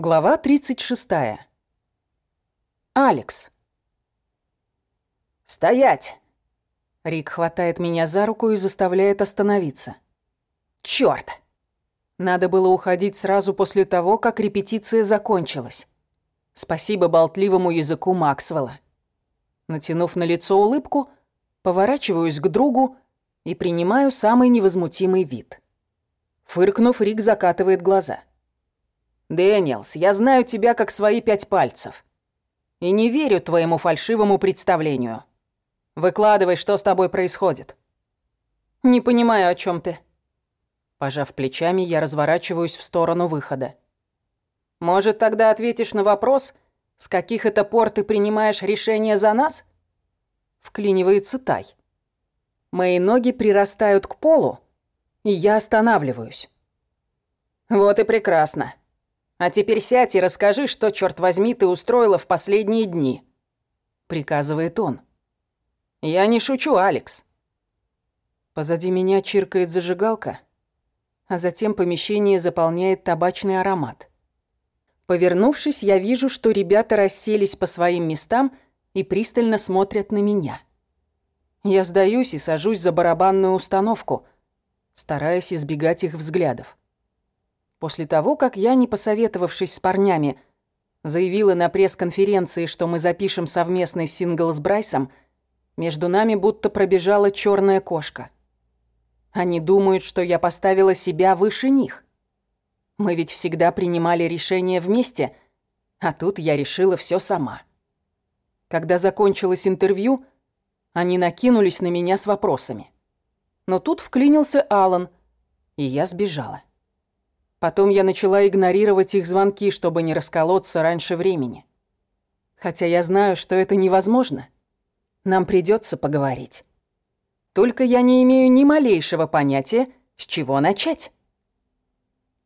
Глава 36. Алекс. «Стоять!» Рик хватает меня за руку и заставляет остановиться. «Чёрт!» Надо было уходить сразу после того, как репетиция закончилась. Спасибо болтливому языку Максвелла. Натянув на лицо улыбку, поворачиваюсь к другу и принимаю самый невозмутимый вид. Фыркнув, Рик закатывает глаза. «Дэниелс, я знаю тебя как свои пять пальцев. И не верю твоему фальшивому представлению. Выкладывай, что с тобой происходит». «Не понимаю, о чем ты». Пожав плечами, я разворачиваюсь в сторону выхода. «Может, тогда ответишь на вопрос, с каких это пор ты принимаешь решение за нас?» Вклинивается Тай. Мои ноги прирастают к полу, и я останавливаюсь. «Вот и прекрасно. А теперь сядь и расскажи, что, черт возьми, ты устроила в последние дни», — приказывает он. «Я не шучу, Алекс». Позади меня чиркает зажигалка, а затем помещение заполняет табачный аромат. Повернувшись, я вижу, что ребята расселись по своим местам и пристально смотрят на меня. Я сдаюсь и сажусь за барабанную установку, стараясь избегать их взглядов. После того, как я, не посоветовавшись с парнями, заявила на пресс-конференции, что мы запишем совместный сингл с Брайсом, между нами будто пробежала черная кошка. Они думают, что я поставила себя выше них. Мы ведь всегда принимали решения вместе, а тут я решила все сама. Когда закончилось интервью, они накинулись на меня с вопросами. Но тут вклинился Алан, и я сбежала. Потом я начала игнорировать их звонки, чтобы не расколоться раньше времени. Хотя я знаю, что это невозможно. Нам придется поговорить. Только я не имею ни малейшего понятия, с чего начать.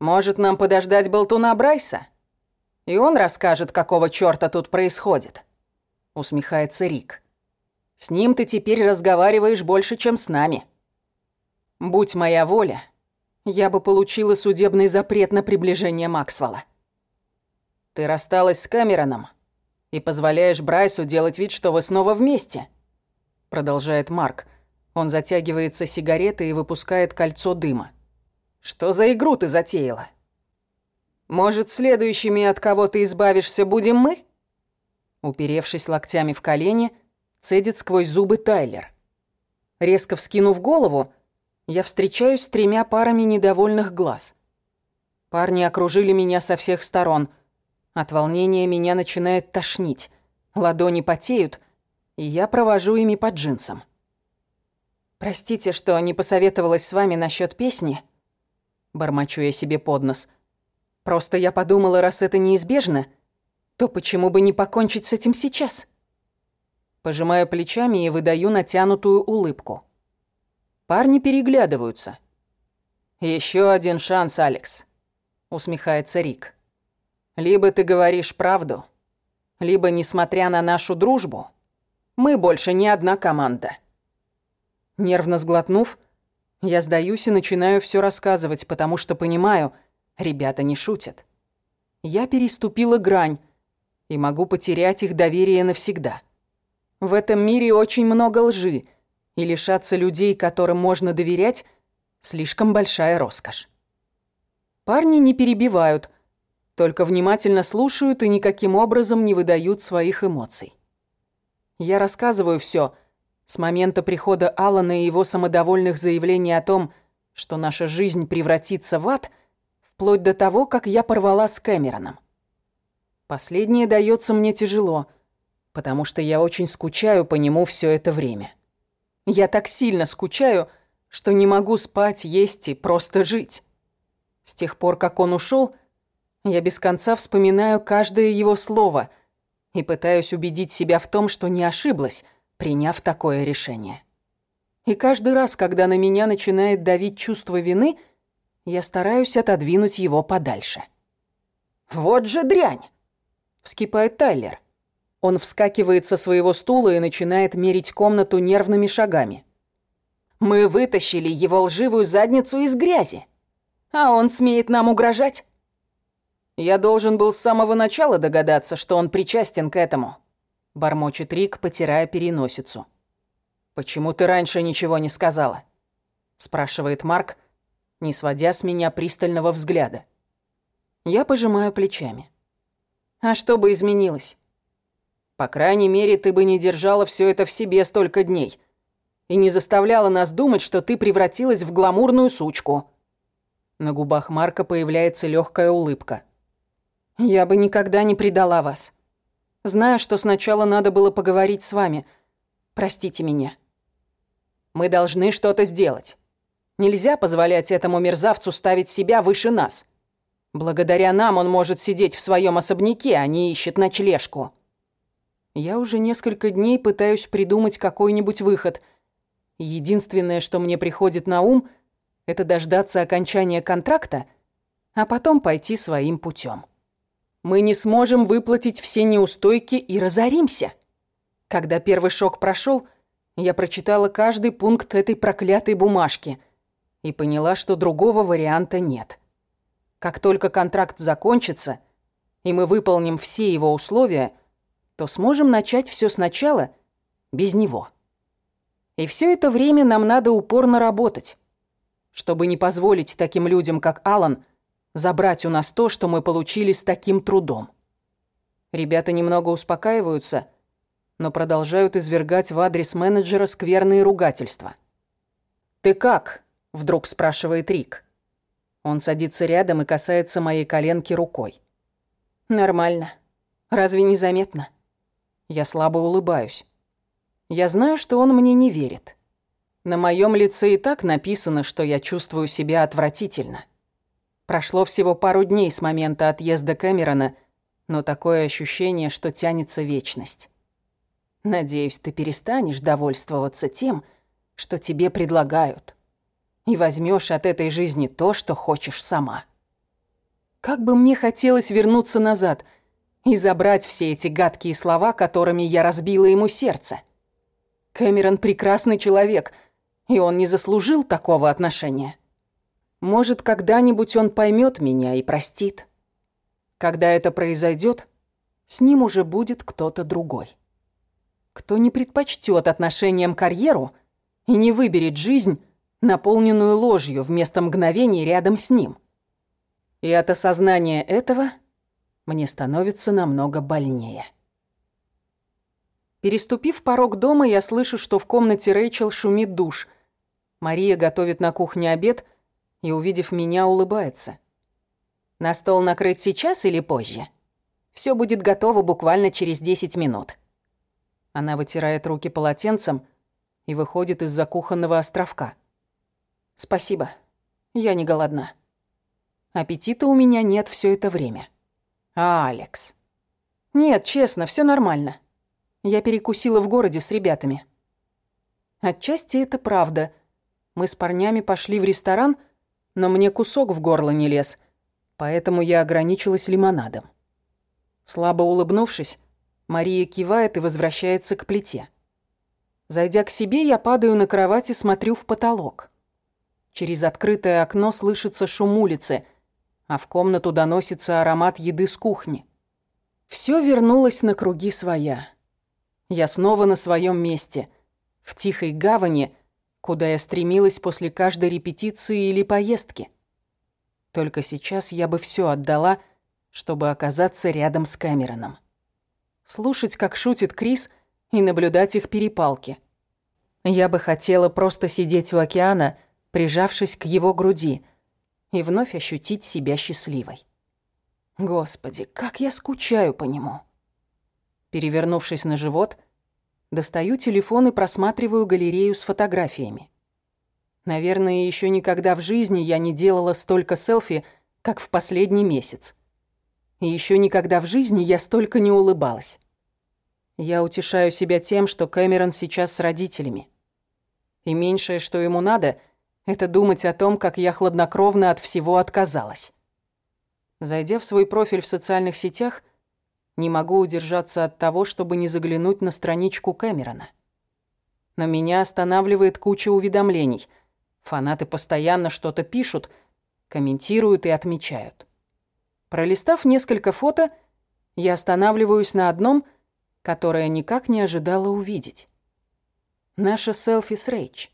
Может, нам подождать болтуна Брайса? И он расскажет, какого чёрта тут происходит. Усмехается Рик. С ним ты теперь разговариваешь больше, чем с нами. Будь моя воля, я бы получила судебный запрет на приближение Максвелла. Ты рассталась с Кэмероном и позволяешь Брайсу делать вид, что вы снова вместе. Продолжает Марк. Он затягивается сигаретой и выпускает кольцо дыма. Что за игру ты затеяла? Может, следующими от кого ты избавишься будем мы? Уперевшись локтями в колени, цедит сквозь зубы Тайлер. Резко вскинув голову, я встречаюсь с тремя парами недовольных глаз. Парни окружили меня со всех сторон. От волнения меня начинает тошнить. Ладони потеют, и я провожу ими по джинсам. «Простите, что не посоветовалась с вами насчет песни», — бормочу я себе под нос. «Просто я подумала, раз это неизбежно, то почему бы не покончить с этим сейчас?» Пожимаю плечами и выдаю натянутую улыбку. Парни переглядываются. Еще один шанс, Алекс», — усмехается Рик. «Либо ты говоришь правду, либо, несмотря на нашу дружбу, мы больше не одна команда». Нервно сглотнув, я сдаюсь и начинаю все рассказывать, потому что понимаю, ребята не шутят. Я переступила грань и могу потерять их доверие навсегда. В этом мире очень много лжи — и лишаться людей, которым можно доверять, слишком большая роскошь. Парни не перебивают, только внимательно слушают и никаким образом не выдают своих эмоций. Я рассказываю все с момента прихода Алана и его самодовольных заявлений о том, что наша жизнь превратится в ад, вплоть до того, как я порвала с Кэмероном. Последнее дается мне тяжело, потому что я очень скучаю по нему все это время. Я так сильно скучаю, что не могу спать, есть и просто жить. С тех пор, как он ушел, я без конца вспоминаю каждое его слово и пытаюсь убедить себя в том, что не ошиблась, приняв такое решение. И каждый раз, когда на меня начинает давить чувство вины, я стараюсь отодвинуть его подальше. «Вот же дрянь!» — вскипает Тайлер. Он вскакивает со своего стула и начинает мерить комнату нервными шагами. «Мы вытащили его лживую задницу из грязи, а он смеет нам угрожать?» Я должен был с самого начала догадаться, что он причастен к этому. Бормочет Рик, потирая переносицу. Почему ты раньше ничего не сказала? Спрашивает Марк, не сводя с меня пристального взгляда. Я пожимаю плечами. А что бы изменилось? По крайней мере, ты бы не держала все это в себе столько дней и не заставляла нас думать, что ты превратилась в гламурную сучку. На губах Марка появляется легкая улыбка. Я бы никогда не предала вас. Знаю, что сначала надо было поговорить с вами. Простите меня. Мы должны что-то сделать. Нельзя позволять этому мерзавцу ставить себя выше нас. Благодаря нам он может сидеть в своем особняке, а не ищет ночлежку. Я уже несколько дней пытаюсь придумать какой-нибудь выход. Единственное, что мне приходит на ум, это дождаться окончания контракта, а потом пойти своим путем. Мы не сможем выплатить все неустойки и разоримся. Когда первый шок прошел, я прочитала каждый пункт этой проклятой бумажки и поняла, что другого варианта нет. Как только контракт закончится, и мы выполним все его условия – то сможем начать все сначала без него. И все это время нам надо упорно работать, чтобы не позволить таким людям, как Алан, забрать у нас то, что мы получили с таким трудом. Ребята немного успокаиваются, но продолжают извергать в адрес менеджера скверные ругательства. «Ты как?» – вдруг спрашивает Рик. Он садится рядом и касается моей коленки рукой. «Нормально. Разве не заметно?» Я слабо улыбаюсь. Я знаю, что он мне не верит. На моем лице и так написано, что я чувствую себя отвратительно. Прошло всего пару дней с момента отъезда Кэмерона, но такое ощущение, что тянется вечность. Надеюсь, ты перестанешь довольствоваться тем, что тебе предлагают, и возьмешь от этой жизни то, что хочешь сама. Как бы мне хотелось вернуться назад — и забрать все эти гадкие слова, которыми я разбила ему сердце. Кэмерон прекрасный человек, и он не заслужил такого отношения. Может, когда-нибудь он поймет меня и простит. Когда это произойдет, с ним уже будет кто-то другой. Кто не предпочтет отношениям карьеру и не выберет жизнь, наполненную ложью вместо мгновений рядом с ним. И от осознания этого – мне становится намного больнее. Переступив порог дома, я слышу, что в комнате Рэйчел шумит душ. Мария готовит на кухне обед и, увидев меня, улыбается. «На стол накрыть сейчас или позже? Все будет готово буквально через 10 минут». Она вытирает руки полотенцем и выходит из-за кухонного островка. «Спасибо. Я не голодна. Аппетита у меня нет все это время». А Алекс. Нет, честно, все нормально. Я перекусила в городе с ребятами. Отчасти это правда. Мы с парнями пошли в ресторан, но мне кусок в горло не лез, поэтому я ограничилась лимонадом. Слабо улыбнувшись, Мария кивает и возвращается к плите. Зайдя к себе, я падаю на кровать и смотрю в потолок. Через открытое окно слышится шум улицы — а в комнату доносится аромат еды с кухни. Все вернулось на круги своя. Я снова на своем месте, в тихой гавани, куда я стремилась после каждой репетиции или поездки. Только сейчас я бы все отдала, чтобы оказаться рядом с Кэмероном. Слушать, как шутит Крис, и наблюдать их перепалки. Я бы хотела просто сидеть у океана, прижавшись к его груди — и вновь ощутить себя счастливой. Господи, как я скучаю по нему. Перевернувшись на живот, достаю телефон и просматриваю галерею с фотографиями. Наверное, еще никогда в жизни я не делала столько селфи, как в последний месяц. И еще никогда в жизни я столько не улыбалась. Я утешаю себя тем, что Кэмерон сейчас с родителями. И меньшее, что ему надо — это думать о том, как я хладнокровно от всего отказалась. Зайдя в свой профиль в социальных сетях, не могу удержаться от того, чтобы не заглянуть на страничку Кэмерона. Но меня останавливает куча уведомлений. Фанаты постоянно что-то пишут, комментируют и отмечают. Пролистав несколько фото, я останавливаюсь на одном, которое никак не ожидала увидеть. Наша селфи с Рейч.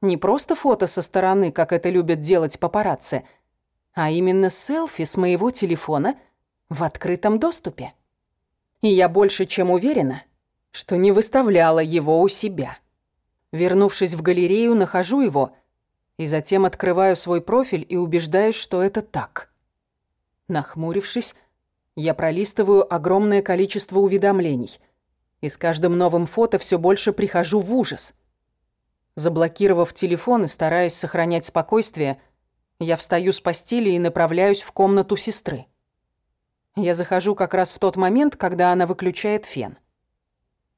Не просто фото со стороны, как это любят делать папарацци, а именно селфи с моего телефона в открытом доступе. И я больше чем уверена, что не выставляла его у себя. Вернувшись в галерею, нахожу его и затем открываю свой профиль и убеждаюсь, что это так. Нахмурившись, я пролистываю огромное количество уведомлений, и с каждым новым фото все больше прихожу в ужас. Заблокировав телефон и стараясь сохранять спокойствие, я встаю с постели и направляюсь в комнату сестры. Я захожу как раз в тот момент, когда она выключает фен.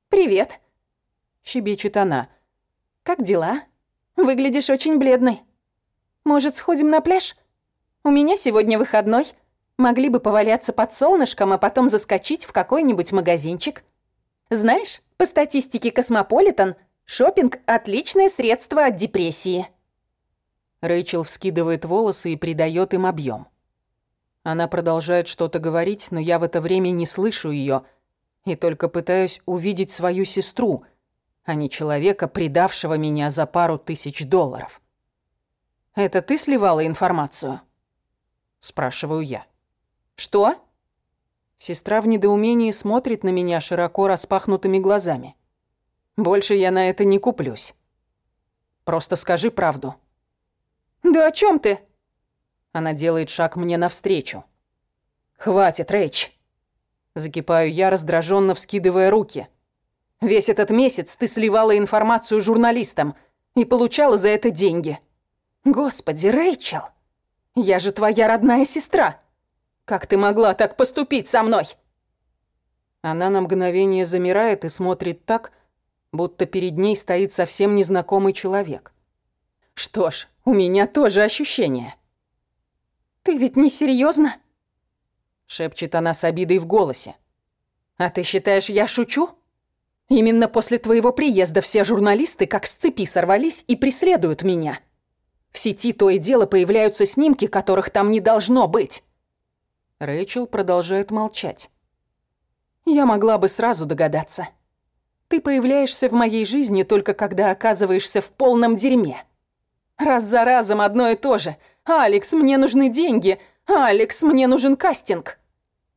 «Привет», — щебечет она. «Как дела? Выглядишь очень бледной. Может, сходим на пляж? У меня сегодня выходной. Могли бы поваляться под солнышком, а потом заскочить в какой-нибудь магазинчик. Знаешь, по статистике Космополитен, шопинг отличное средство от депрессии». Рэйчел вскидывает волосы и придает им объем. Она продолжает что-то говорить, но я в это время не слышу ее и только пытаюсь увидеть свою сестру, а не человека, предавшего меня за пару тысяч долларов. «Это ты сливала информацию?» Спрашиваю я. «Что?» Сестра в недоумении смотрит на меня широко распахнутыми глазами. «Больше я на это не куплюсь. Просто скажи правду». «Да о чем ты?» Она делает шаг мне навстречу. «Хватит, Рэйч!» Закипаю я, раздраженно вскидывая руки. «Весь этот месяц ты сливала информацию журналистам и получала за это деньги. Господи, Рэйчел! Я же твоя родная сестра! Как ты могла так поступить со мной?» Она на мгновение замирает и смотрит так, будто перед ней стоит совсем незнакомый человек. Что ж, у меня тоже ощущение. «Ты ведь не серьезно? Шепчет она с обидой в голосе. «А ты считаешь, я шучу? Именно после твоего приезда все журналисты как с цепи сорвались и преследуют меня. В сети то и дело появляются снимки, которых там не должно быть». Рэйчел продолжает молчать. «Я могла бы сразу догадаться. Ты появляешься в моей жизни только когда оказываешься в полном дерьме. Раз за разом одно и то же – «Алекс, мне нужны деньги! Алекс, мне нужен кастинг!»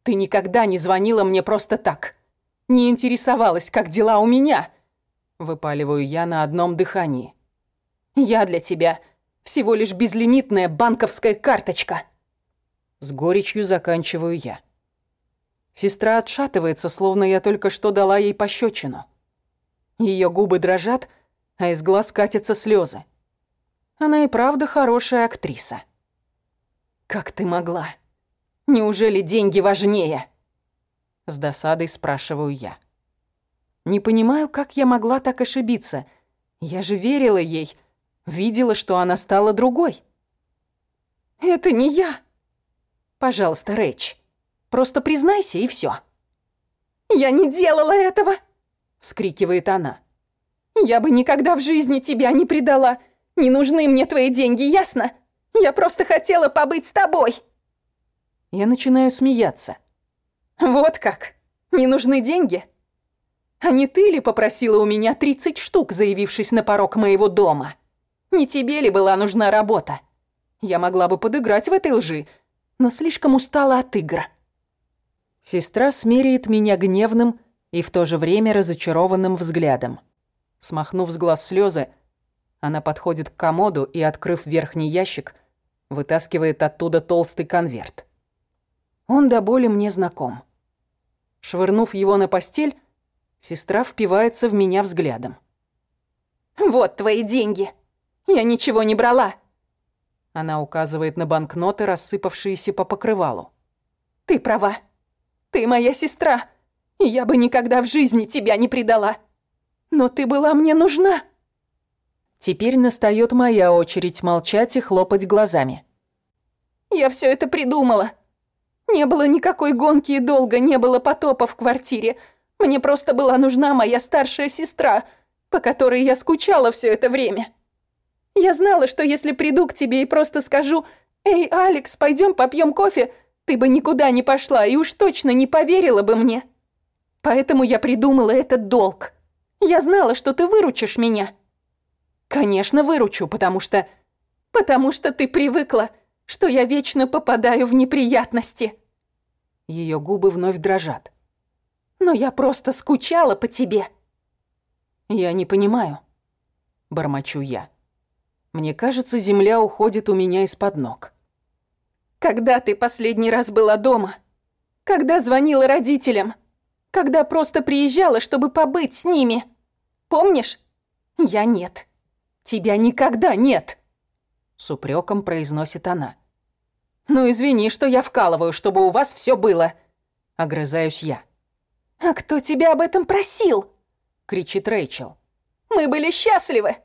«Ты никогда не звонила мне просто так. Не интересовалась, как дела у меня!» Выпаливаю я на одном дыхании. «Я для тебя всего лишь безлимитная банковская карточка!» С горечью заканчиваю я. Сестра отшатывается, словно я только что дала ей пощечину. Ее губы дрожат, а из глаз катятся слезы. Она и правда хорошая актриса. Как ты могла? Неужели деньги важнее? С досадой спрашиваю я. Не понимаю, как я могла так ошибиться. Я же верила ей, видела, что она стала другой. Это не я. Пожалуйста, Рэч, просто признайся и все. Я не делала этого, вскрикивает она. Я бы никогда в жизни тебя не предала. Не нужны мне твои деньги, ясно? Я просто хотела побыть с тобой!» Я начинаю смеяться. «Вот как? Не нужны деньги? А не ты ли попросила у меня 30 штук, заявившись на порог моего дома? Не тебе ли была нужна работа? Я могла бы подыграть в этой лжи, но слишком устала от игр». Сестра смеряет меня гневным и в то же время разочарованным взглядом. Смахнув с глаз слезы, она подходит к комоду и, открыв верхний ящик, вытаскивает оттуда толстый конверт. Он до боли мне знаком. Швырнув его на постель, сестра впивается в меня взглядом. «Вот твои деньги! Я ничего не брала!» Она указывает на банкноты, рассыпавшиеся по покрывалу. «Ты права. Ты моя сестра, я бы никогда в жизни тебя не предала. Но ты была мне нужна!» Теперь настает моя очередь молчать и хлопать глазами. «Я все это придумала. Не было никакой гонки и долго не было потопа в квартире. Мне просто была нужна моя старшая сестра, по которой я скучала все это время. Я знала, что если приду к тебе и просто скажу «Эй, Алекс, пойдем попьем кофе», Ты бы никуда не пошла и уж точно не поверила бы мне. Поэтому я придумала этот долг. Я знала, что ты выручишь меня. Конечно, выручу, потому что... Потому что ты привыкла, что я вечно попадаю в неприятности. Ее губы вновь дрожат. Но я просто скучала по тебе. Я не понимаю. Бормочу я. Мне кажется, земля уходит у меня из-под ног. Когда ты последний раз была дома? Когда звонила родителям? Когда просто приезжала, чтобы побыть с ними? Помнишь? Я нет. Тебя никогда нет. С упреком произносит она. Ну извини, что я вкалываю, чтобы у вас все было. Огрызаюсь я. А кто тебя об этом просил? Кричит Рэйчел. Мы были счастливы.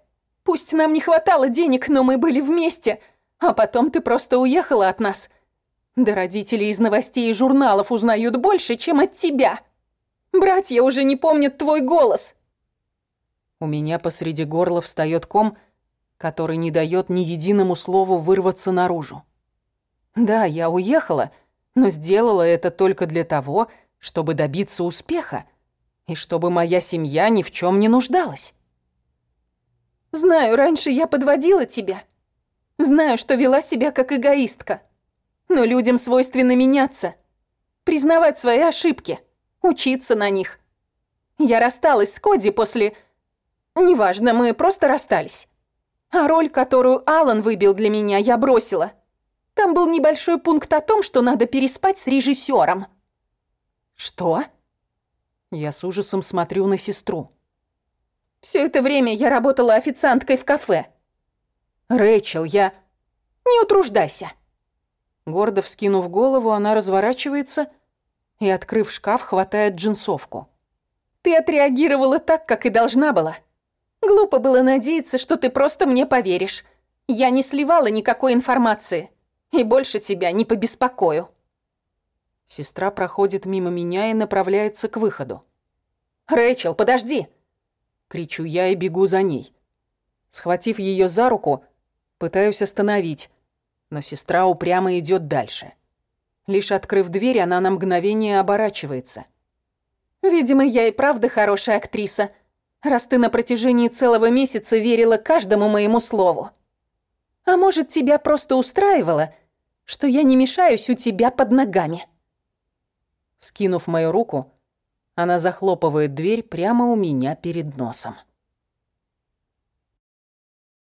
Пусть нам не хватало денег, но мы были вместе, а потом ты просто уехала от нас. Да родители из новостей и журналов узнают больше, чем от тебя. Братья уже не помнят твой голос. У меня посреди горла встает ком, который не дает ни единому слову вырваться наружу. Да, я уехала, но сделала это только для того, чтобы добиться успеха и чтобы моя семья ни в чем не нуждалась. Знаю, раньше я подводила тебя. Знаю, что вела себя как эгоистка. Но людям свойственно меняться. Признавать свои ошибки. Учиться на них. Я рассталась с Коди после... Неважно, мы просто расстались. А роль, которую Алан выбил для меня, я бросила. Там был небольшой пункт о том, что надо переспать с режиссером. Что? Я с ужасом смотрю на сестру. Все это время я работала официанткой в кафе. Рэйчел, я... Не утруждайся. Гордо вскинув голову, она разворачивается и, открыв шкаф, хватает джинсовку. Ты отреагировала так, как и должна была. Глупо было надеяться, что ты просто мне поверишь. Я не сливала никакой информации. И больше тебя не побеспокою. Сестра проходит мимо меня и направляется к выходу. «Рэйчел, подожди!» Кричу я и бегу за ней. Схватив ее за руку, пытаюсь остановить, но сестра упрямо идет дальше. Лишь открыв дверь, она на мгновение оборачивается. «Видимо, я и правда хорошая актриса, раз ты на протяжении целого месяца верила каждому моему слову. А может, тебя просто устраивало, что я не мешаюсь у тебя под ногами?» Скинув мою руку, она захлопывает дверь прямо у меня перед носом.